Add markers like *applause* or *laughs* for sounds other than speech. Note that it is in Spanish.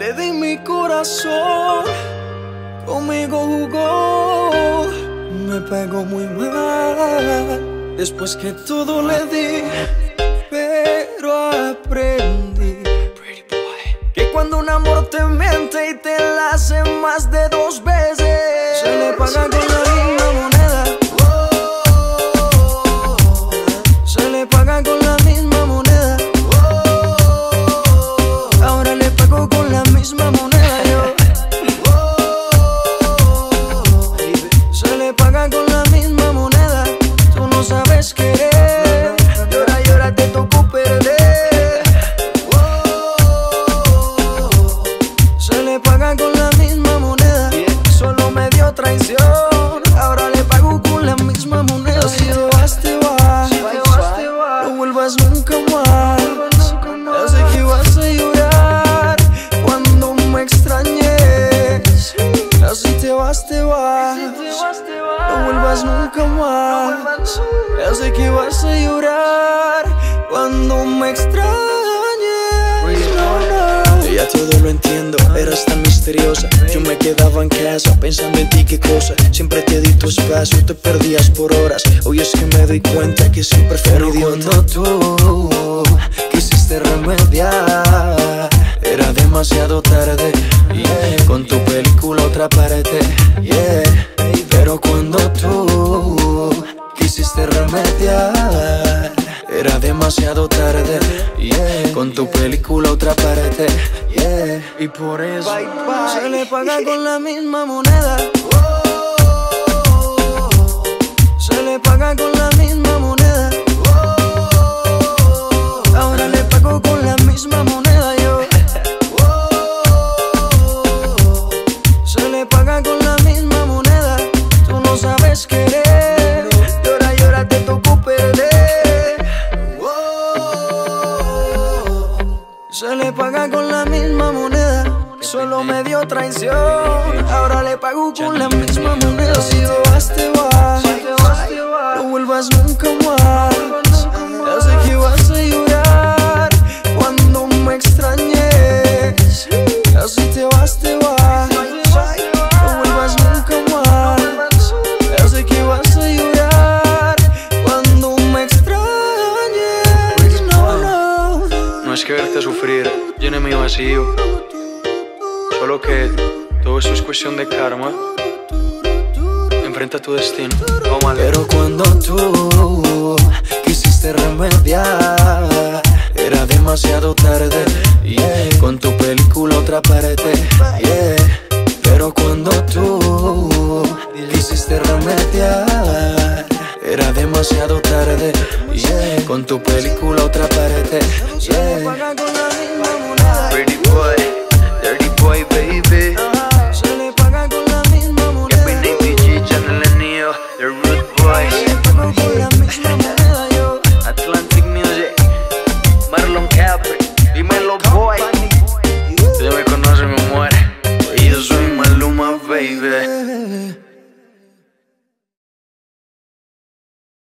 Le di mi corazón, conmigo jugó, me pegó muy mal. Después que todo le di, pero aprendí que cuando un amor te miente y te la hace más de dos veces, se le paga con la vuelvas nunca más. Ya sé que vas a llorar cuando me extrañes. No, no. Ya todo lo entiendo, eras tan misteriosa. Yo me quedaba en casa pensando en ti, qué cosa. Siempre te di tu espacio, te perdías por horas. Hoy es que me doy cuenta que siempre fui un Pero idiota. cuando tú quisiste remediar, Era demasiado tarde, yeah. con tu película otra parte. yeah. Pero cuando tú quisiste remediar, Era demasiado tarde, yeah. con tu película otra parte. yeah. Y por eso se le paga con la misma moneda. *laughs* Se le paga con la misma moneda. Paga con la misma moneda. Solo me dio traición. Ahora le pago con la misma moneda. Si te vas, te vas. No vuelvas nunca más. Que verte sufrir llene mi vacío, solo que todo eso es cuestión de karma. Enfrenta tu destino, leer. Pero cuando tú quisiste remediar, Era demasiado tarde, yeah, con tu película otra parte. yeah. Pero cuando tú quisiste remediar, Era demasiado tarde, yeah, con tu película otra pared. Yeah. Pretty boy, dirty boy, baby. Se le paga con la misma moneda. Kevin Channel and Neo, the root boy. Se le paga con la misma moneda yo. Atlantic Music, Marlon Capri, dime dímelo boy. Usted me conoce, me muere. Y yo soy Maluma, baby.